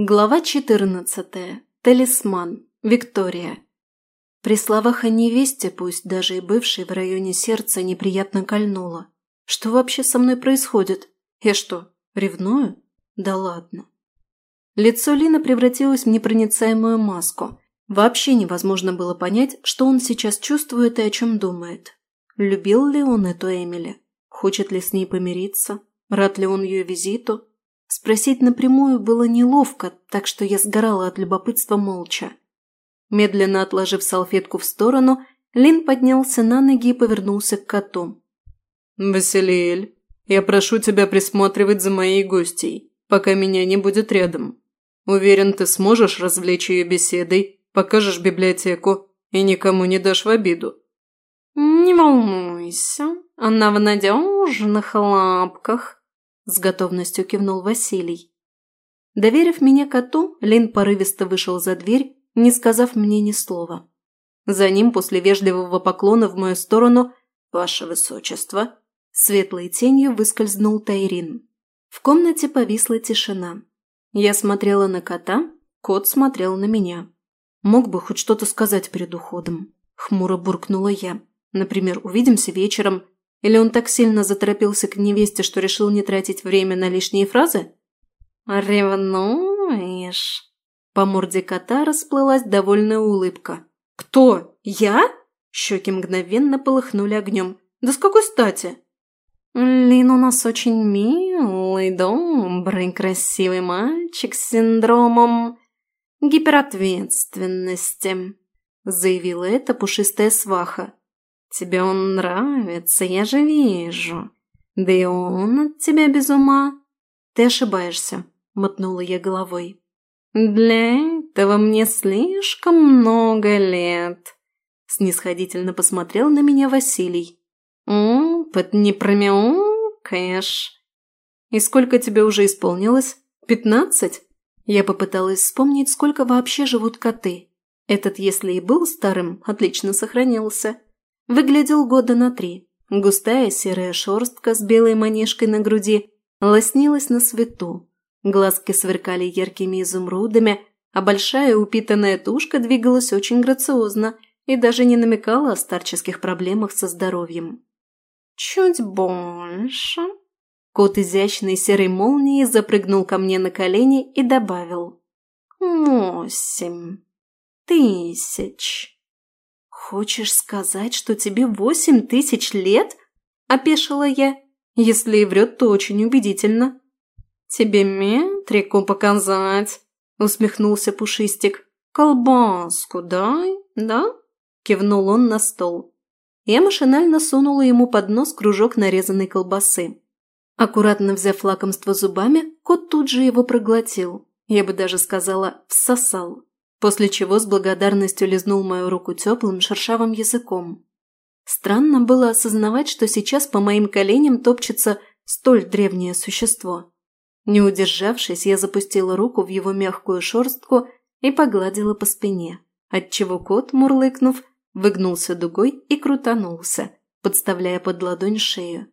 Глава 14. Талисман. Виктория. При словах о невесте, пусть даже и бывшей в районе сердца, неприятно кольнуло. Что вообще со мной происходит? Я что, ревную? Да ладно. Лицо Лины превратилось в непроницаемую маску. Вообще невозможно было понять, что он сейчас чувствует и о чем думает. Любил ли он эту Эмили? Хочет ли с ней помириться? Рад ли он ее визиту? Спросить напрямую было неловко, так что я сгорала от любопытства молча. Медленно отложив салфетку в сторону, Лин поднялся на ноги и повернулся к коту. «Василиэль, я прошу тебя присматривать за моей гостьей, пока меня не будет рядом. Уверен, ты сможешь развлечь ее беседой, покажешь библиотеку и никому не дашь в обиду». «Не волнуйся, она в надежных лапках», с готовностью кивнул Василий. Доверив меня коту, Лин порывисто вышел за дверь, не сказав мне ни слова. За ним, после вежливого поклона в мою сторону, «Ваше Высочество», светлой тенью выскользнул Тайрин. В комнате повисла тишина. Я смотрела на кота, кот смотрел на меня. Мог бы хоть что-то сказать перед уходом. Хмуро буркнула я. Например, увидимся вечером или он так сильно заторопился к невесте, что решил не тратить время на лишние фразы? «Ревнуешь?» По морде кота расплылась довольная улыбка. «Кто? Я?» Щеки мгновенно полыхнули огнем. «Да с какой стати?» «Лин у нас очень милый, добрый, красивый мальчик с синдромом гиперответственности», заявила эта пушистая сваха. Тебе он нравится, я же вижу. Да и он от тебя без ума. Ты ошибаешься, мотнула я головой. Для этого мне слишком много лет. Снисходительно посмотрел на меня Василий. Опыт не промяукаешь. И сколько тебе уже исполнилось? Пятнадцать? Я попыталась вспомнить, сколько вообще живут коты. Этот, если и был старым, отлично сохранился. Выглядел года на три. Густая серая шерстка с белой манишкой на груди лоснилась на свету. Глазки сверкали яркими изумрудами, а большая упитанная тушка двигалась очень грациозно и даже не намекала о старческих проблемах со здоровьем. «Чуть больше». Кот изящной серой молнии запрыгнул ко мне на колени и добавил. «Восемь тысяч». «Хочешь сказать, что тебе восемь тысяч лет?» – опешила я. «Если и врет, то очень убедительно». «Тебе метрику показать?» – усмехнулся Пушистик. «Колбаску дай, да?» – кивнул он на стол. Я машинально сунула ему под нос кружок нарезанной колбасы. Аккуратно взяв лакомство зубами, кот тут же его проглотил. Я бы даже сказала, всосал после чего с благодарностью лизнул мою руку теплым шершавым языком. Странно было осознавать, что сейчас по моим коленям топчется столь древнее существо. Не удержавшись, я запустила руку в его мягкую шерстку и погладила по спине, отчего кот, мурлыкнув, выгнулся дугой и крутанулся, подставляя под ладонь шею.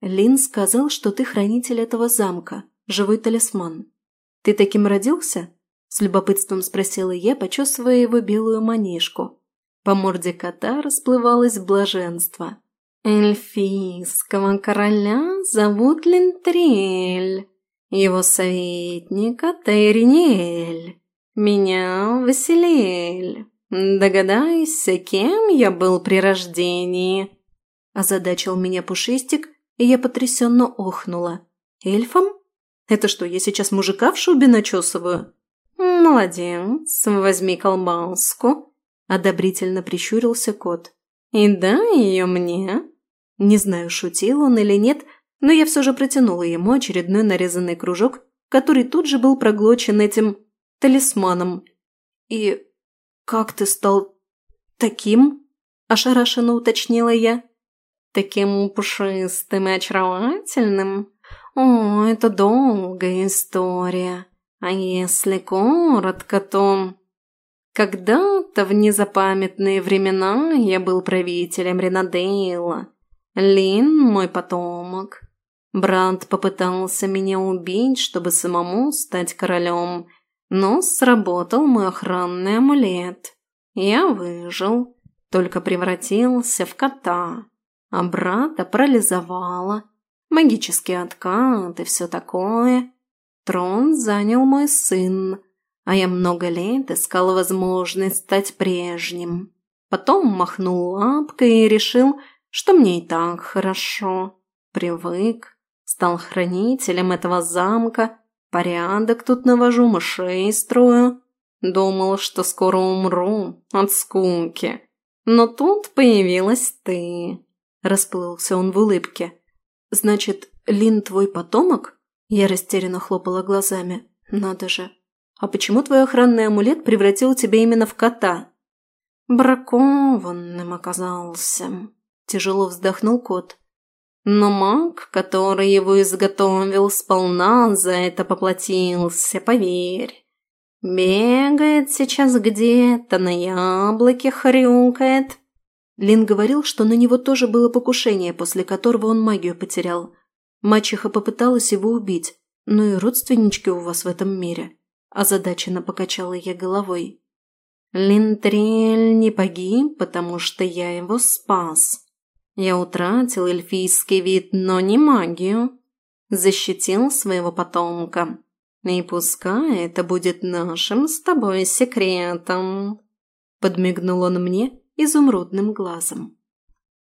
«Лин сказал, что ты хранитель этого замка, живой талисман. Ты таким родился?» С любопытством спросила я, почесывая его белую манишку. По морде кота расплывалось блаженство. «Эльфийского короля зовут Линтрель, его советника Тайриниэль, меня Василиэль. Догадайся, кем я был при рождении?» Озадачил меня Пушистик, и я потрясенно охнула. «Эльфом? Это что, я сейчас мужика в шубе начесываю?» «Молодец, возьми колбаску», – одобрительно прищурился кот. «И дай ее мне». Не знаю, шутил он или нет, но я все же протянула ему очередной нарезанный кружок, который тут же был проглочен этим талисманом. «И как ты стал таким?» – ошарашенно уточнила я. «Таким пушистым и очаровательным? О, это долгая история», а если коротко, то... Когда-то в незапамятные времена я был правителем Ренадейла. Лин – мой потомок. Брат попытался меня убить, чтобы самому стать королем, Но сработал мой охранный амулет. Я выжил, только превратился в кота, а брата парализовало. Магический откат и все такое. Трон занял мой сын, а я много лет искал возможность стать прежним. Потом махнул лапкой и решил, что мне и так хорошо. Привык, стал хранителем этого замка, порядок тут навожу, мышей строю. Думал, что скоро умру от скуки. Но тут появилась ты. Расплылся он в улыбке. Значит, Лин твой потомок? Я растерянно хлопала глазами. Надо же. А почему твой охранный амулет превратил тебя именно в кота? Бракованным оказался. Тяжело вздохнул кот. Но маг, который его изготовил, сполна за это поплатился, поверь. Бегает сейчас где-то, на яблоке хрюкает. Лин говорил, что на него тоже было покушение, после которого он магию потерял. Мачеха попыталась его убить, но и родственнички у вас в этом мире. Озадаченно покачала я головой. Линтрель не погиб, потому что я его спас. Я утратил эльфийский вид, но не магию. Защитил своего потомка. И пускай это будет нашим с тобой секретом. Подмигнул он мне изумрудным глазом.